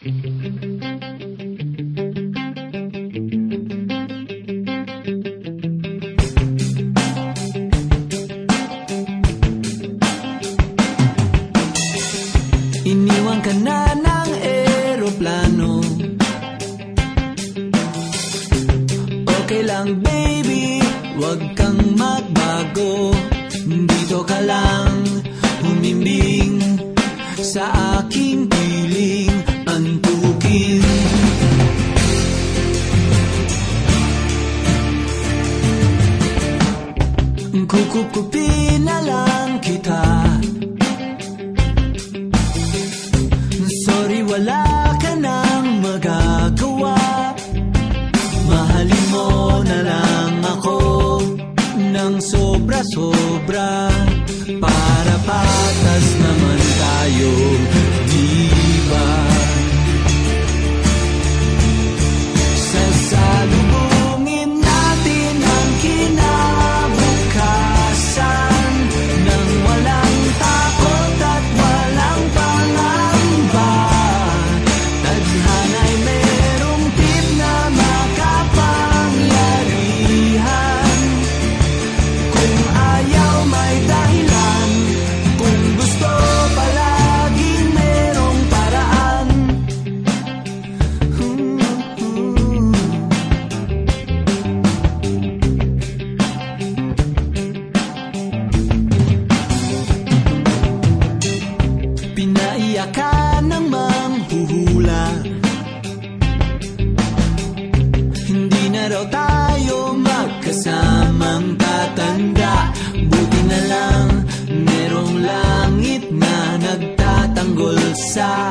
Iniwan ka na eroplano. Okay lang baby, wag kang magbago. Dito humimbing Sa aking piling antukin Kukupkupin na lang kita. Sorry, wala ka nang magagawa. Mahalin mo na lang ako Nang sobra-sobra Raw tayo magkasamang tatanda. Buti na lang merong langit na nagtatanggol sa